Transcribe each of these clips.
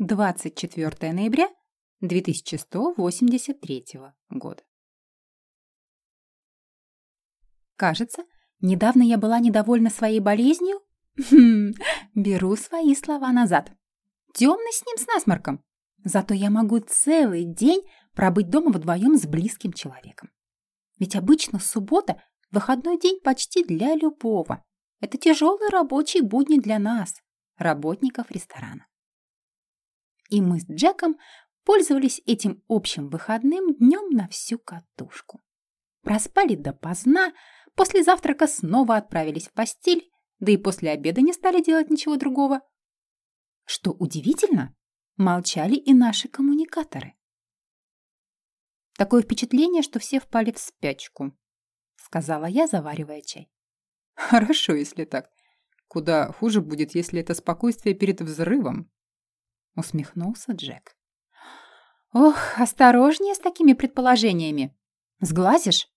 24 ноября 2183 года. Кажется, недавно я была недовольна своей болезнью. Хм, беру свои слова назад. Темный с ним с насморком. Зато я могу целый день пробыть дома вдвоем с близким человеком. Ведь обычно суббота – выходной день почти для любого. Это тяжелый рабочий будни для нас, работников ресторана. И мы с Джеком пользовались этим общим выходным днем на всю катушку. Проспали допоздна, после завтрака снова отправились в постель, да и после обеда не стали делать ничего другого. Что удивительно, молчали и наши коммуникаторы. Такое впечатление, что все впали в спячку, сказала я, заваривая чай. Хорошо, если так. Куда хуже будет, если это спокойствие перед взрывом, усмехнулся Джек. Ох, осторожнее с такими предположениями. Сглазишь?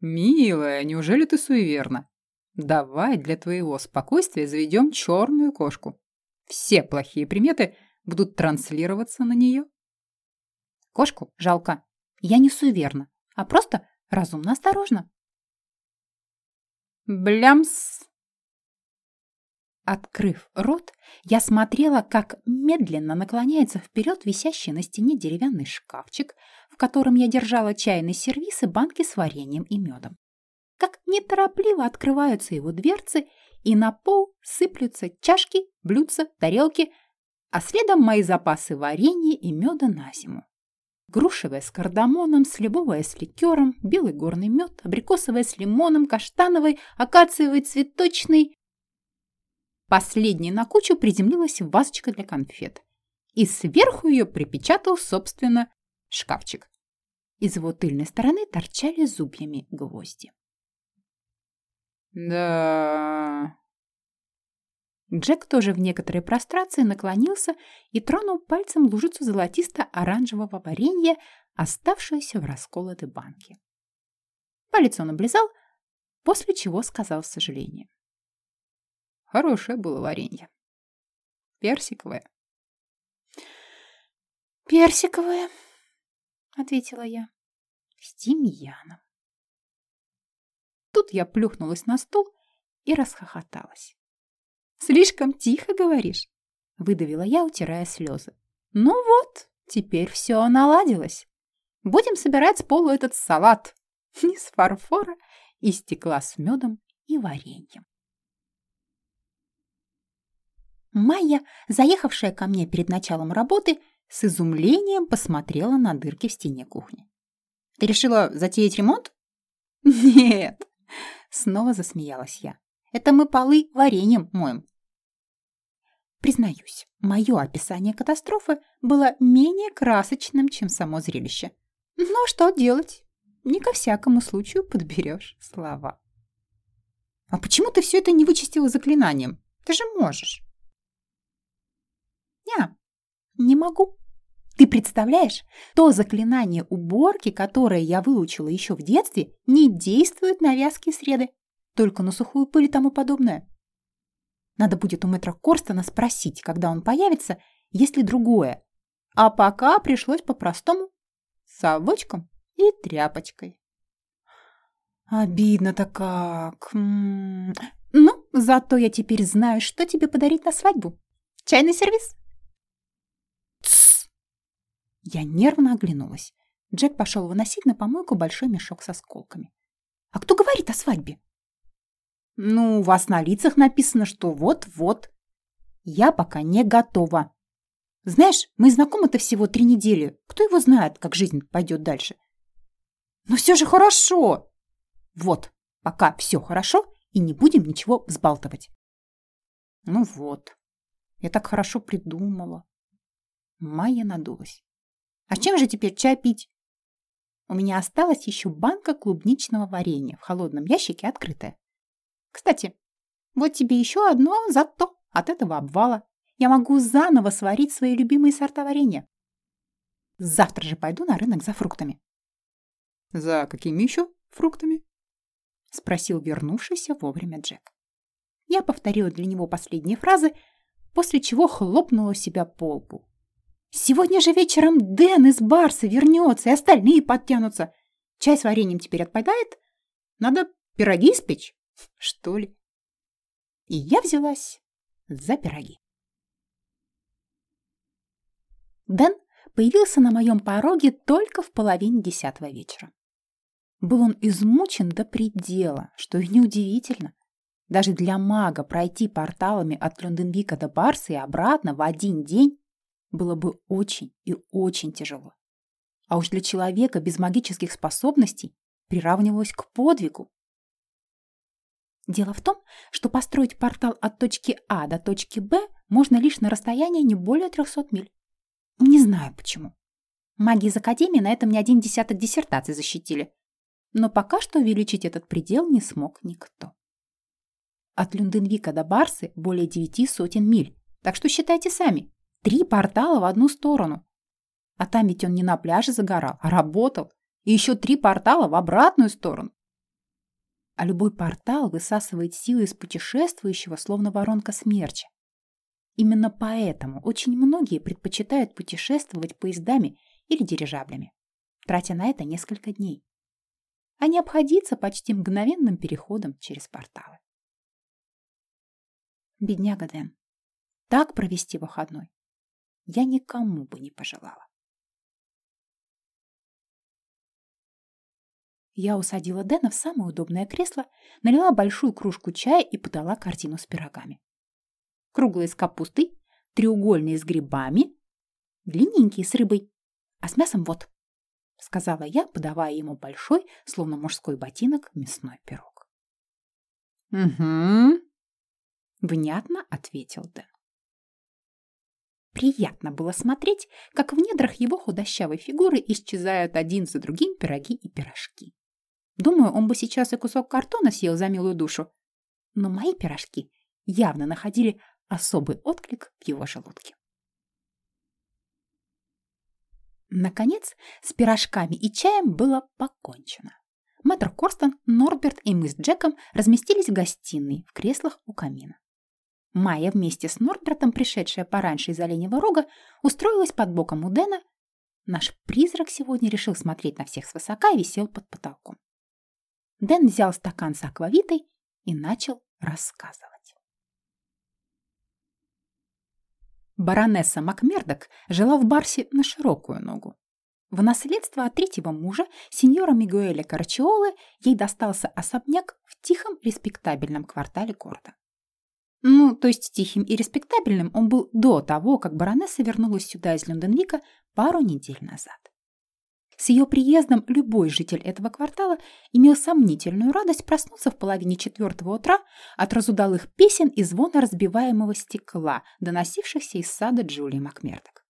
Милая, неужели ты суеверна? Давай для твоего спокойствия заведем черную кошку. Все плохие приметы будут транслироваться на нее. Кошку жалко. Я не суеверна, а просто разумно осторожно. Блямс! Открыв рот, я смотрела, как медленно наклоняется вперед висящий на стене деревянный шкафчик, в котором я держала чайный сервиз и банки с вареньем и медом. Как неторопливо открываются его дверцы, и на пол сыплются чашки, блюдца, тарелки, а следом мои запасы варенья и меда на зиму. Грушевая с кардамоном, сливовая с ликером, белый горный мед, абрикосовая с лимоном, каштановый, акациевый, цветочный, Последней на кучу приземлилась вазочка для конфет. И сверху ее припечатал, собственно, шкафчик. Из его тыльной стороны торчали зубьями гвозди. «Да...» Джек тоже в некоторой прострации наклонился и тронул пальцем лужицу золотисто-оранжевого варенья, оставшуюся в расколотой банке. Палец он облизал, после чего сказал с сожалением. Хорошее было варенье. Персиковое. Персиковое, ответила я. С тимьяном. Тут я плюхнулась на стул и расхохоталась. «Слишком тихо говоришь», — выдавила я, утирая слезы. «Ну вот, теперь все наладилось. Будем собирать с полу этот салат из фарфора и стекла с медом и вареньем». Майя, заехавшая ко мне перед началом работы, с изумлением посмотрела на дырки в стене кухни. «Ты решила затеять ремонт?» «Нет!» — снова засмеялась я. «Это мы полы вареньем моем». Признаюсь, мое описание катастрофы было менее красочным, чем само зрелище. Но что делать? Не ко всякому случаю подберешь слова. «А почему ты все это не вычистила заклинанием? Ты же можешь!» «Не, не могу». Ты представляешь, то заклинание уборки, которое я выучила еще в детстве, не действует на вязкие среды, только на сухую пыль и тому подобное. Надо будет у мэтра Корстона спросить, когда он появится, есть ли другое. А пока пришлось по-простому. С совочком и тряпочкой. Обидно-то как. М -м -м. Ну, зато я теперь знаю, что тебе подарить на свадьбу. Чайный сервис? Я нервно оглянулась. Джек пошел выносить на помойку большой мешок с осколками. «А кто говорит о свадьбе?» «Ну, у вас на лицах написано, что вот-вот. Я пока не готова. Знаешь, мы знакомы-то всего три недели. Кто его знает, как жизнь пойдет дальше?» «Но все же хорошо!» «Вот, пока все хорошо, и не будем ничего взбалтывать». «Ну вот, я так хорошо придумала». Майя надулась. А чем же теперь чай пить? У меня осталась еще банка клубничного варенья в холодном ящике открытая. Кстати, вот тебе еще одно зато от этого обвала. Я могу заново сварить свои любимые сорта варенья. Завтра же пойду на рынок за фруктами. За какими еще фруктами? Спросил вернувшийся вовремя Джек. Я повторила для него последние фразы, после чего хлопнула себя по лбу. Сегодня же вечером Дэн из Барса вернется, и остальные подтянутся. Чай с вареньем теперь отпадает? Надо пироги испечь, что ли? И я взялась за пироги. Дэн появился на моем пороге только в половине десятого вечера. Был он измучен до предела, что и неудивительно. Даже для мага пройти порталами от Люнденвика до Барса и обратно в один день было бы очень и очень тяжело. А уж для человека без магических способностей приравнивалось к подвигу. Дело в том, что построить портал от точки А до точки Б можно лишь на расстоянии не более 300 миль. Не знаю почему. Маги из Академии на этом не один десяток диссертаций защитили. Но пока что увеличить этот предел не смог никто. От Люнденвика до Барсы более девяти сотен миль, так что считайте сами. Три портала в одну сторону. А там ведь он не на пляже загорал, а работал. И еще три портала в обратную сторону. А любой портал высасывает силы из путешествующего, словно воронка смерча. Именно поэтому очень многие предпочитают путешествовать поездами или дирижаблями, тратя на это несколько дней, а не обходиться почти мгновенным переходом через порталы. Бедняга Дэн. Так провести выходной я никому бы не пожелала. Я усадила Дэна в самое удобное кресло, налила большую кружку чая и подала картину с пирогами. Круглые с капустой, треугольные с грибами, длинненькие с рыбой, а с мясом вот, — сказала я, подавая ему большой, словно мужской ботинок, мясной пирог. «Угу», — внятно ответил Дэн. Приятно было смотреть, как в недрах его худощавой фигуры исчезают один за другим пироги и пирожки. Думаю, он бы сейчас и кусок картона съел за милую душу. Но мои пирожки явно находили особый отклик в его желудке. Наконец, с пирожками и чаем было покончено. Мэтр Корстон, Норберт и мы с Джеком разместились в гостиной в креслах у камина. Майя вместе с Норбертом, пришедшая пораньше из Оленевого рога, устроилась под боком у Дэна. Наш призрак сегодня решил смотреть на всех свысока и висел под потолком. Дэн взял стакан с аквавитой и начал рассказывать. Баронесса Макмердок жила в Барсе на широкую ногу. В наследство от третьего мужа, сеньора Мигуэля Карчиолы, ей достался особняк в тихом, респектабельном квартале города. Ну, то есть тихим и респектабельным он был до того, как баронесса вернулась сюда из Лондонвика пару недель назад. С ее приездом любой житель этого квартала имел сомнительную радость проснуться в половине четвертого утра от разудалых песен и звона разбиваемого стекла, доносившихся из сада Джулии Макмердок.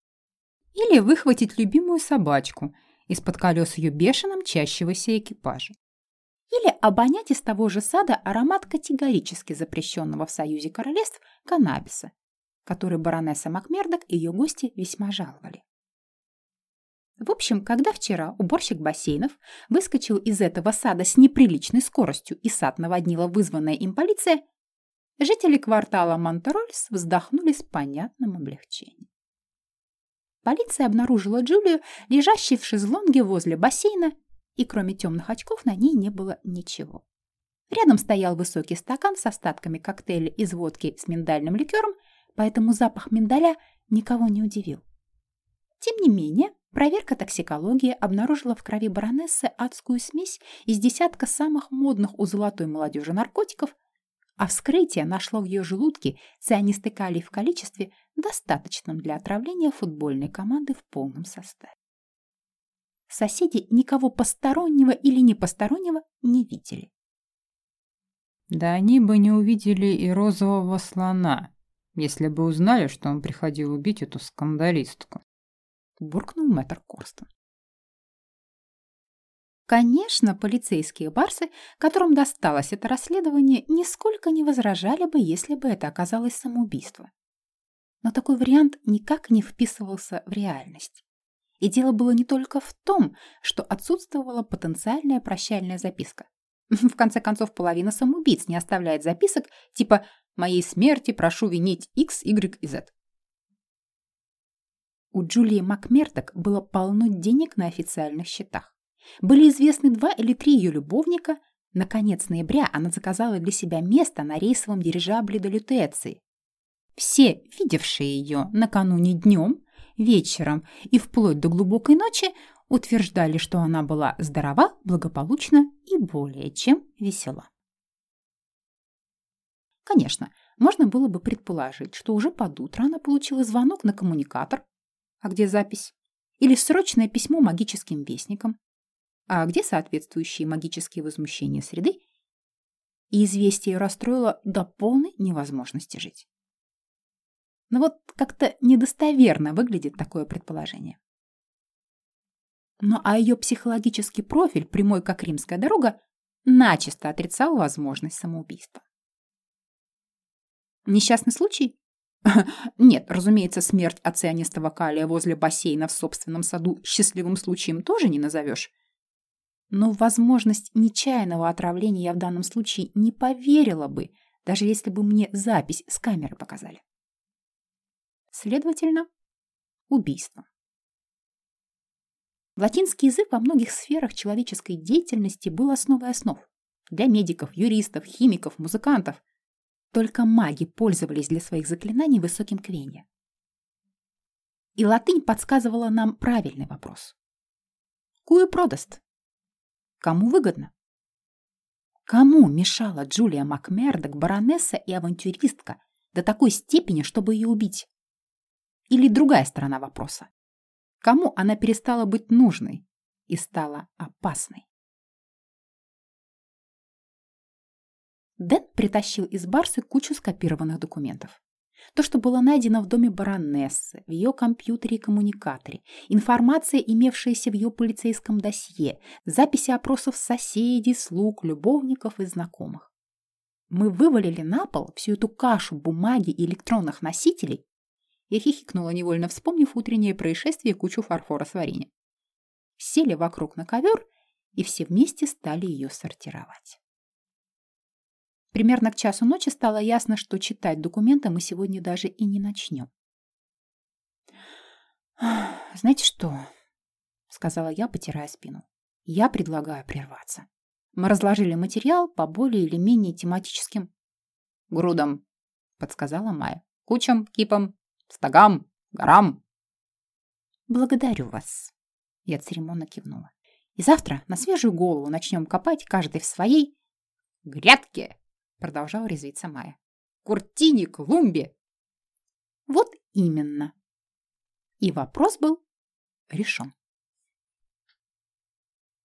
Или выхватить любимую собачку из-под колес ее бешено мчащегося экипажа или обонять из того же сада аромат категорически запрещенного в Союзе Королевств каннабиса, который баронесса Макмердок и ее гости весьма жаловали. В общем, когда вчера уборщик бассейнов выскочил из этого сада с неприличной скоростью и сад наводнила вызванная им полиция, жители квартала Монтерольс вздохнули с понятным облегчением. Полиция обнаружила Джулию, лежащей в шезлонге возле бассейна и кроме темных очков на ней не было ничего. Рядом стоял высокий стакан с остатками коктейля из водки с миндальным ликером, поэтому запах миндаля никого не удивил. Тем не менее, проверка токсикологии обнаружила в крови баронессы адскую смесь из десятка самых модных у золотой молодежи наркотиков, а вскрытие нашло в ее желудке цианистый калий в количестве, достаточном для отравления футбольной команды в полном составе. Соседи никого постороннего или непостороннего не видели. Да они бы не увидели и розового слона, если бы узнали, что он приходил убить эту скандалистку. Буркнул мэтр Корстон. Конечно, полицейские барсы, которым досталось это расследование, нисколько не возражали бы, если бы это оказалось самоубийство. Но такой вариант никак не вписывался в реальность. И дело было не только в том, что отсутствовала потенциальная прощальная записка. В конце концов, половина самоубийц не оставляет записок типа «Моей смерти прошу винить X, Y и Z». У Джулии Макмерток было полно денег на официальных счетах. Были известны два или три ее любовника. На конец ноября она заказала для себя место на рейсовом дирижабле до Лютеции. Все, видевшие ее накануне днем, вечером и вплоть до глубокой ночи, утверждали, что она была здорова, благополучна и более чем весела. Конечно, можно было бы предположить, что уже под утро она получила звонок на коммуникатор, а где запись, или срочное письмо магическим вестникам, а где соответствующие магические возмущения среды, и известие расстроило до полной невозможности жить. Но вот как-то недостоверно выглядит такое предположение. Но а ее психологический профиль, прямой как римская дорога, начисто отрицал возможность самоубийства. Несчастный случай? Нет, разумеется, смерть оцианистого калия возле бассейна в собственном саду счастливым случаем тоже не назовешь. Но возможность нечаянного отравления я в данном случае не поверила бы, даже если бы мне запись с камеры показали. Следовательно, убийство. Латинский язык во многих сферах человеческой деятельности был основой основ. Для медиков, юристов, химиков, музыкантов. Только маги пользовались для своих заклинаний высоким квенья. И латынь подсказывала нам правильный вопрос. Кую продаст? Кому выгодно? Кому мешала Джулия Макмердок, баронесса и авантюристка до такой степени, чтобы ее убить? Или другая сторона вопроса? Кому она перестала быть нужной и стала опасной? Дэн притащил из Барсы кучу скопированных документов. То, что было найдено в доме баронессы, в ее компьютере и коммуникаторе, информация, имевшаяся в ее полицейском досье, записи опросов соседей, слуг, любовников и знакомых. Мы вывалили на пол всю эту кашу бумаги и электронных носителей. Я хихикнула, невольно вспомнив утреннее происшествие кучу фарфора с вареньем. Сели вокруг на ковер и все вместе стали ее сортировать. Примерно к часу ночи стало ясно, что читать документы мы сегодня даже и не начнем. «Знаете что?» — сказала я, потирая спину. «Я предлагаю прерваться. Мы разложили материал по более или менее тематическим грудам», — подсказала Майя. «Кучам, кипам, стогам, горам». «Благодарю вас», — я церемонно кивнула. «И завтра на свежую голову начнем копать каждый в своей грядке» продолжал резвиться Майя. Куртини, клумбе. Вот именно. И вопрос был решен.